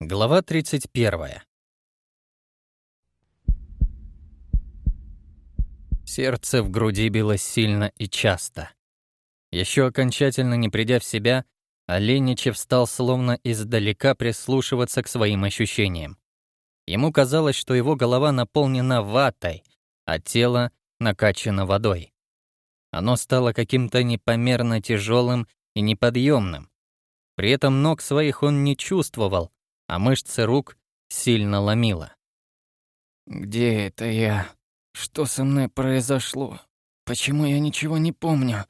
Глава 31. Сердце в груди билось сильно и часто. Еще окончательно не придя в себя, Оленичев стал словно издалека прислушиваться к своим ощущениям. Ему казалось, что его голова наполнена ватой, а тело накачано водой. Оно стало каким-то непомерно тяжелым и неподъемным. При этом ног своих он не чувствовал, а мышцы рук сильно ломило. «Где это я? Что со мной произошло? Почему я ничего не помню?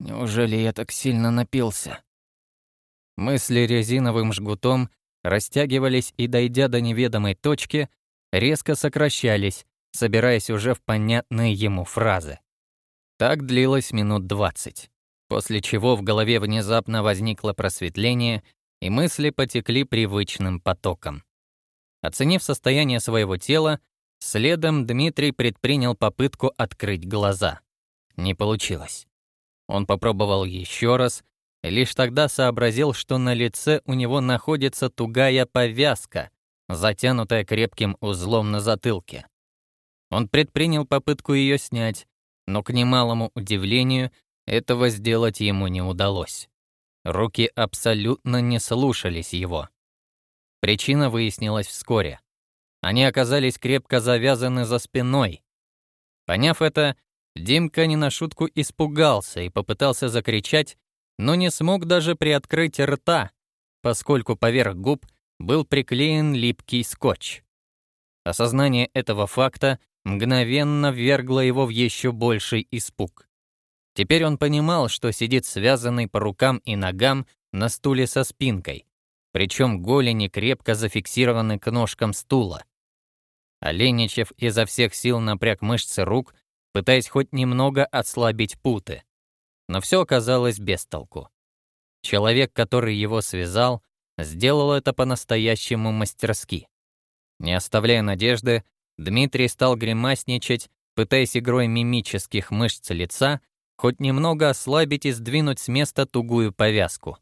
Неужели я так сильно напился?» Мысли резиновым жгутом растягивались и, дойдя до неведомой точки, резко сокращались, собираясь уже в понятные ему фразы. Так длилось минут двадцать, после чего в голове внезапно возникло просветление, и мысли потекли привычным потоком. Оценив состояние своего тела, следом Дмитрий предпринял попытку открыть глаза. Не получилось. Он попробовал еще раз, и лишь тогда сообразил, что на лице у него находится тугая повязка, затянутая крепким узлом на затылке. Он предпринял попытку ее снять, но, к немалому удивлению, этого сделать ему не удалось. Руки абсолютно не слушались его. Причина выяснилась вскоре. Они оказались крепко завязаны за спиной. Поняв это, Димка не на шутку испугался и попытался закричать, но не смог даже приоткрыть рта, поскольку поверх губ был приклеен липкий скотч. Осознание этого факта мгновенно ввергло его в еще больший испуг. Теперь он понимал, что сидит связанный по рукам и ногам на стуле со спинкой, причем голени крепко зафиксированы к ножкам стула. Оленичев изо всех сил напряг мышцы рук, пытаясь хоть немного ослабить путы. Но все оказалось без толку. Человек, который его связал, сделал это по-настоящему мастерски. Не оставляя надежды, Дмитрий стал гримасничать, пытаясь игрой мимических мышц лица хоть немного ослабить и сдвинуть с места тугую повязку.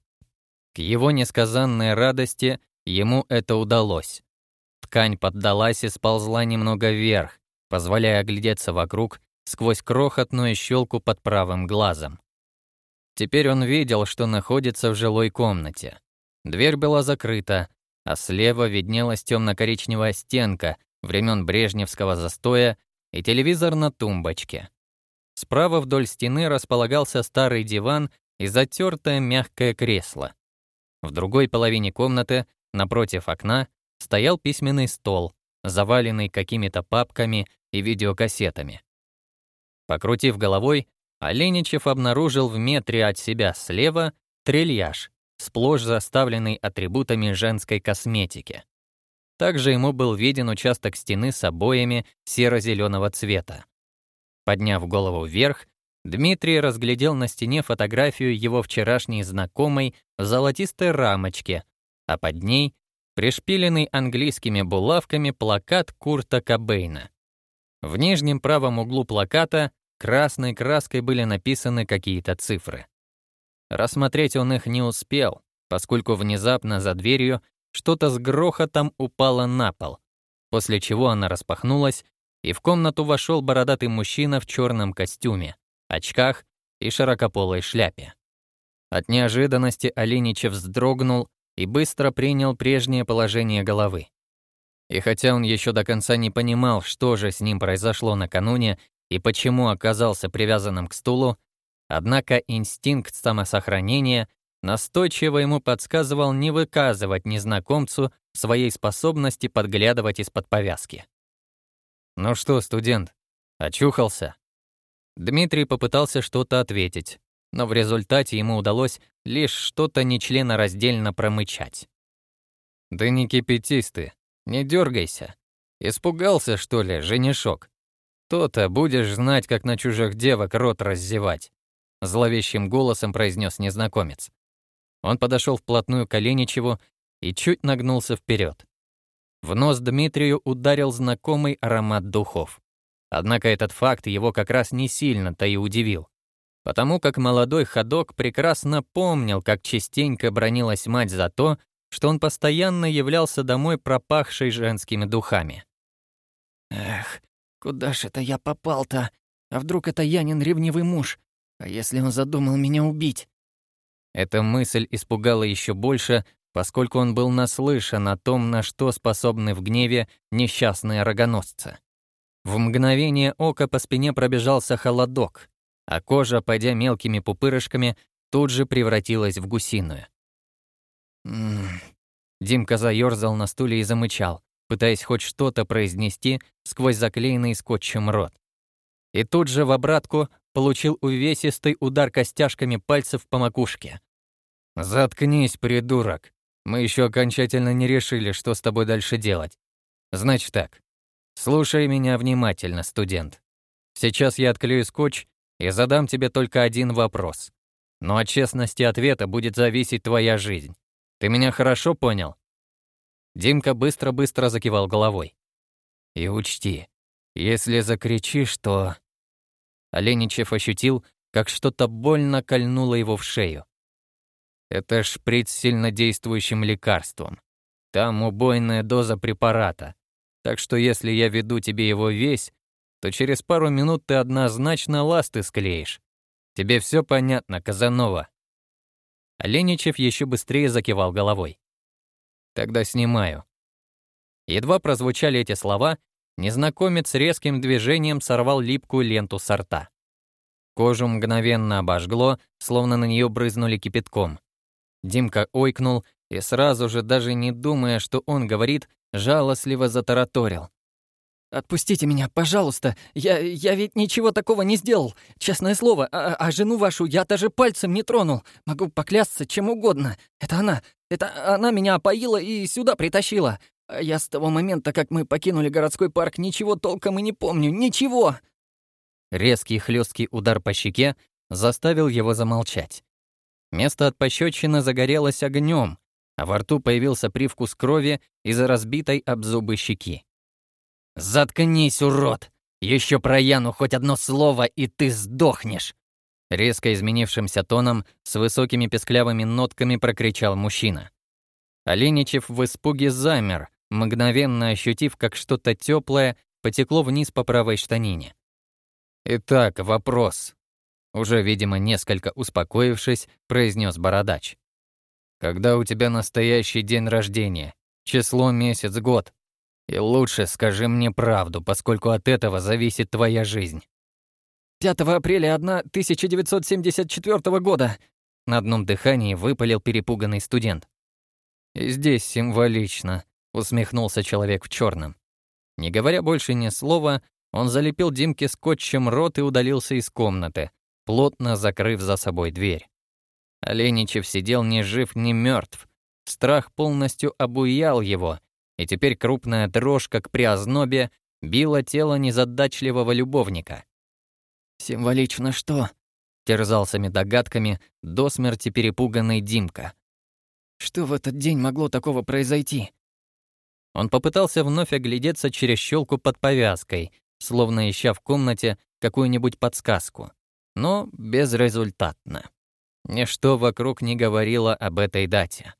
К его несказанной радости ему это удалось. Ткань поддалась и сползла немного вверх, позволяя оглядеться вокруг сквозь крохотную щелку под правым глазом. Теперь он видел, что находится в жилой комнате. Дверь была закрыта, а слева виднелась темно-коричневая стенка времен брежневского застоя и телевизор на тумбочке. Справа вдоль стены располагался старый диван и затертое мягкое кресло. В другой половине комнаты, напротив окна, стоял письменный стол, заваленный какими-то папками и видеокассетами. Покрутив головой, Оленичев обнаружил в метре от себя слева трильяж, сплошь заставленный атрибутами женской косметики. Также ему был виден участок стены с обоями серо-зеленого цвета. Подняв голову вверх, Дмитрий разглядел на стене фотографию его вчерашней знакомой в золотистой рамочке, а под ней — пришпиленный английскими булавками плакат Курта Кобейна. В нижнем правом углу плаката красной краской были написаны какие-то цифры. Рассмотреть он их не успел, поскольку внезапно за дверью что-то с грохотом упало на пол, после чего она распахнулась, и в комнату вошел бородатый мужчина в черном костюме, очках и широкополой шляпе. От неожиданности Оленичев вздрогнул и быстро принял прежнее положение головы. И хотя он еще до конца не понимал, что же с ним произошло накануне и почему оказался привязанным к стулу, однако инстинкт самосохранения настойчиво ему подсказывал не выказывать незнакомцу своей способности подглядывать из-под повязки. «Ну что, студент, очухался?» Дмитрий попытался что-то ответить, но в результате ему удалось лишь что-то нечленораздельно промычать. «Да не кипятись ты, не дергайся. Испугался, что ли, женишок? То-то будешь знать, как на чужих девок рот раззевать», — зловещим голосом произнес незнакомец. Он подошел вплотную к Оленичеву и чуть нагнулся вперед. В нос Дмитрию ударил знакомый аромат духов. Однако этот факт его как раз не сильно-то и удивил. Потому как молодой ходок прекрасно помнил, как частенько бронилась мать за то, что он постоянно являлся домой пропахшей женскими духами. «Эх, куда ж это я попал-то? А вдруг это Янин ревнивый муж? А если он задумал меня убить?» Эта мысль испугала еще больше, поскольку он был наслышан о том, на что способны в гневе несчастные рогоносцы. В мгновение ока по спине пробежался холодок, а кожа, пойдя мелкими пупырышками, тут же превратилась в гусиную. «М -м -м. Димка заёрзал на стуле и замычал, пытаясь хоть что-то произнести сквозь заклеенный скотчем рот. И тут же в обратку получил увесистый удар костяшками пальцев по макушке. «Заткнись, придурок!» Мы еще окончательно не решили, что с тобой дальше делать. Значит так. Слушай меня внимательно, студент. Сейчас я отклею скотч и задам тебе только один вопрос. Но от честности ответа будет зависеть твоя жизнь. Ты меня хорошо понял? Димка быстро-быстро закивал головой. И учти, если закричишь, то... Оленичев ощутил, как что-то больно кольнуло его в шею. Это шприц с сильнодействующим лекарством. Там убойная доза препарата. Так что если я веду тебе его весь, то через пару минут ты однозначно ласты склеишь. Тебе все понятно, Казанова». Оленичев еще быстрее закивал головой. «Тогда снимаю». Едва прозвучали эти слова, незнакомец резким движением сорвал липкую ленту с рта. Кожу мгновенно обожгло, словно на нее брызнули кипятком. Димка ойкнул и сразу же, даже не думая, что он говорит, жалостливо затараторил. «Отпустите меня, пожалуйста. Я, я ведь ничего такого не сделал. Честное слово, а, а жену вашу я даже пальцем не тронул. Могу поклясться чем угодно. Это она. Это она меня опоила и сюда притащила. А я с того момента, как мы покинули городской парк, ничего толком и не помню. Ничего!» Резкий хлесткий удар по щеке заставил его замолчать. Место от пощечины загорелось огнем, а во рту появился привкус крови из-за разбитой об зубы щеки. «Заткнись, урод! Еще про Яну хоть одно слово, и ты сдохнешь!» Резко изменившимся тоном, с высокими песклявыми нотками прокричал мужчина. Оленичев в испуге замер, мгновенно ощутив, как что-то теплое потекло вниз по правой штанине. «Итак, вопрос. Уже, видимо, несколько успокоившись, произнес бородач. «Когда у тебя настоящий день рождения? Число, месяц, год? И лучше скажи мне правду, поскольку от этого зависит твоя жизнь». 5 апреля 1974 года», — на одном дыхании выпалил перепуганный студент. «И здесь символично», — усмехнулся человек в черном. Не говоря больше ни слова, он залепил Димке скотчем рот и удалился из комнаты, плотно закрыв за собой дверь. Оленичев сидел ни жив, ни мертв. Страх полностью обуял его, и теперь крупная дрожь, как при ознобе, била тело незадачливого любовника. «Символично что?» — терзался догадками до смерти перепуганный Димка. «Что в этот день могло такого произойти?» Он попытался вновь оглядеться через щелку под повязкой, словно ища в комнате какую-нибудь подсказку но безрезультатно. Ничто вокруг не говорило об этой дате.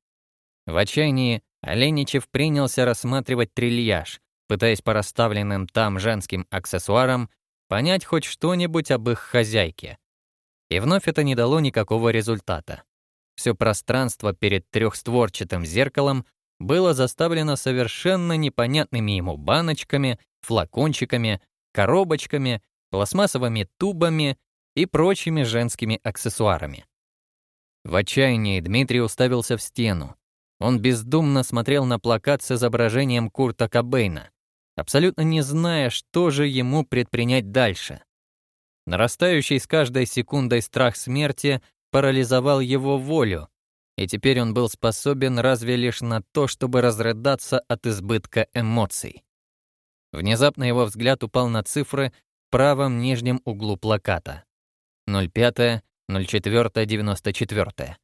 В отчаянии Оленичев принялся рассматривать трильяж, пытаясь по расставленным там женским аксессуарам понять хоть что-нибудь об их хозяйке. И вновь это не дало никакого результата. Все пространство перед трехстворчатым зеркалом было заставлено совершенно непонятными ему баночками, флакончиками, коробочками, пластмассовыми тубами и прочими женскими аксессуарами. В отчаянии Дмитрий уставился в стену. Он бездумно смотрел на плакат с изображением Курта Кобейна, абсолютно не зная, что же ему предпринять дальше. Нарастающий с каждой секундой страх смерти парализовал его волю, и теперь он был способен разве лишь на то, чтобы разрыдаться от избытка эмоций. Внезапно его взгляд упал на цифры в правом нижнем углу плаката. 05.04.94.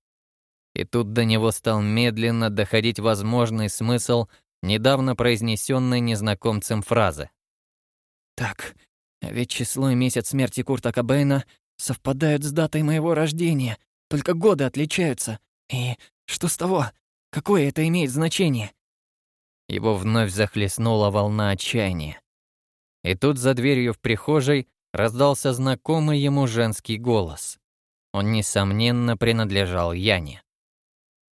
И тут до него стал медленно доходить возможный смысл недавно произнесенной незнакомцем фразы. «Так, ведь число и месяц смерти Курта Кобейна совпадают с датой моего рождения, только годы отличаются. И что с того? Какое это имеет значение?» Его вновь захлестнула волна отчаяния. И тут за дверью в прихожей раздался знакомый ему женский голос. Он, несомненно, принадлежал Яне.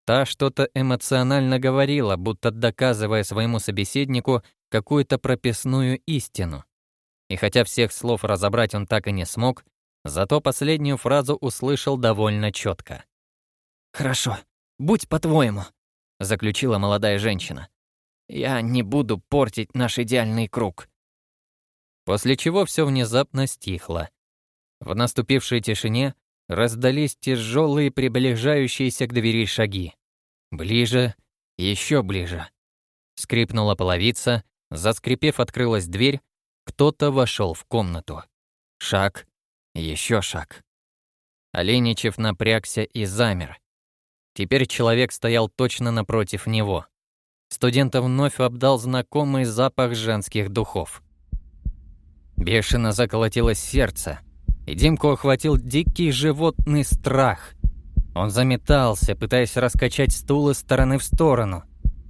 Та что-то эмоционально говорила, будто доказывая своему собеседнику какую-то прописную истину. И хотя всех слов разобрать он так и не смог, зато последнюю фразу услышал довольно четко. «Хорошо, будь по-твоему», — заключила молодая женщина. «Я не буду портить наш идеальный круг после чего все внезапно стихло. В наступившей тишине раздались тяжелые приближающиеся к двери шаги. Ближе, еще ближе. Скрипнула половица, заскрипев открылась дверь, кто-то вошел в комнату. Шаг, еще шаг. Оленичев напрягся и замер. Теперь человек стоял точно напротив него. Студента вновь обдал знакомый запах женских духов — Бешено заколотилось сердце, и Димку охватил дикий животный страх. Он заметался, пытаясь раскачать стул из стороны в сторону.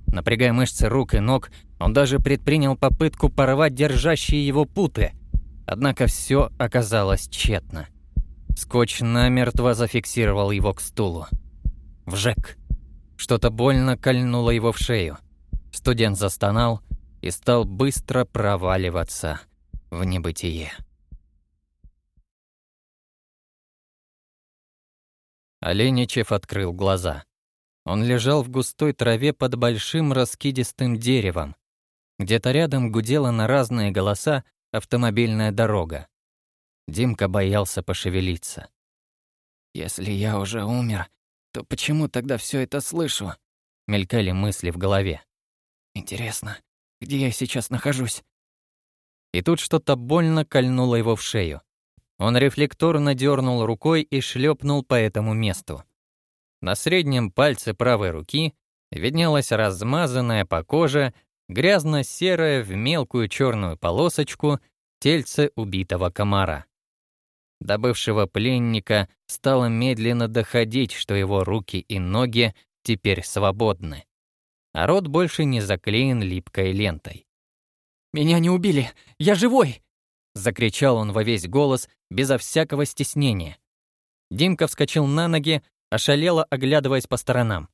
Напрягая мышцы рук и ног, он даже предпринял попытку порвать держащие его путы. Однако все оказалось тщетно. Скотч намертво зафиксировал его к стулу. Вжек. Что-то больно кольнуло его в шею. Студент застонал и стал быстро проваливаться – в небытие. Оленичев открыл глаза. Он лежал в густой траве под большим раскидистым деревом. Где-то рядом гудела на разные голоса автомобильная дорога. Димка боялся пошевелиться. «Если я уже умер, то почему тогда все это слышу?» Мелькали мысли в голове. «Интересно, где я сейчас нахожусь?» и тут что-то больно кольнуло его в шею. Он рефлекторно дернул рукой и шлепнул по этому месту. На среднем пальце правой руки виднелась размазанная по коже, грязно-серая в мелкую черную полосочку тельце убитого комара. До бывшего пленника стало медленно доходить, что его руки и ноги теперь свободны, а рот больше не заклеен липкой лентой. «Меня не убили! Я живой!» Закричал он во весь голос, безо всякого стеснения. Димка вскочил на ноги, ошалело оглядываясь по сторонам.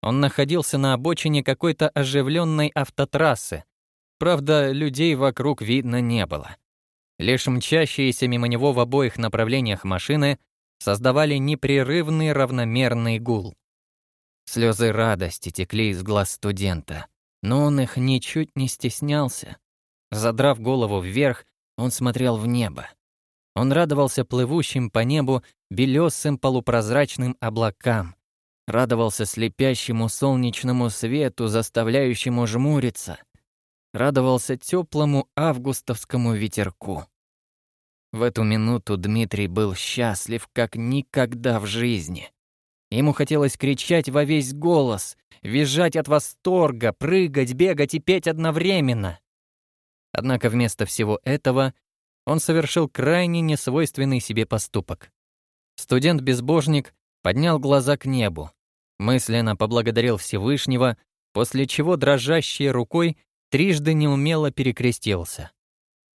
Он находился на обочине какой-то оживленной автотрассы. Правда, людей вокруг видно не было. Лишь мчащиеся мимо него в обоих направлениях машины создавали непрерывный равномерный гул. Слезы радости текли из глаз студента, но он их ничуть не стеснялся. Задрав голову вверх, он смотрел в небо. Он радовался плывущим по небу белесым полупрозрачным облакам, радовался слепящему солнечному свету, заставляющему жмуриться, радовался теплому августовскому ветерку. В эту минуту Дмитрий был счастлив, как никогда в жизни. Ему хотелось кричать во весь голос, визжать от восторга, прыгать, бегать и петь одновременно. Однако вместо всего этого он совершил крайне несвойственный себе поступок. Студент-безбожник поднял глаза к небу, мысленно поблагодарил Всевышнего, после чего дрожащей рукой трижды неумело перекрестился.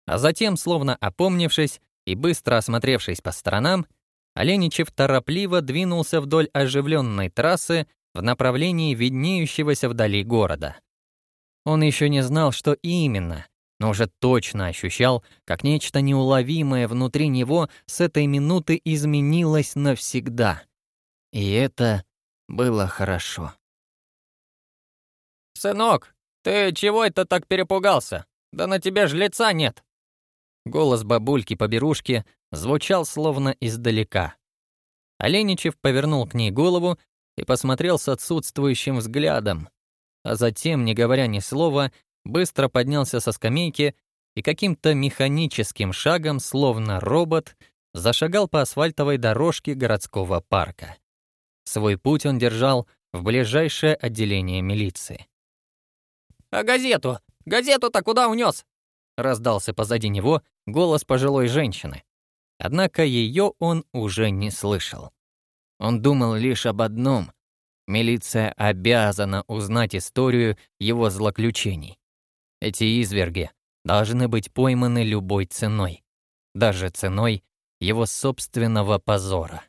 А затем, словно опомнившись и быстро осмотревшись по сторонам, Оленичев торопливо двинулся вдоль оживленной трассы в направлении виднеющегося вдали города. Он еще не знал, что именно но уже точно ощущал, как нечто неуловимое внутри него с этой минуты изменилось навсегда. И это было хорошо. «Сынок, ты чего это так перепугался? Да на тебе ж лица нет!» Голос бабульки-поберушки звучал словно издалека. Оленичев повернул к ней голову и посмотрел с отсутствующим взглядом, а затем, не говоря ни слова, быстро поднялся со скамейки и каким-то механическим шагом, словно робот, зашагал по асфальтовой дорожке городского парка. Свой путь он держал в ближайшее отделение милиции. «А газету? Газету-то куда унес? раздался позади него голос пожилой женщины. Однако ее он уже не слышал. Он думал лишь об одном. Милиция обязана узнать историю его злоключений. Эти изверги должны быть пойманы любой ценой. Даже ценой его собственного позора.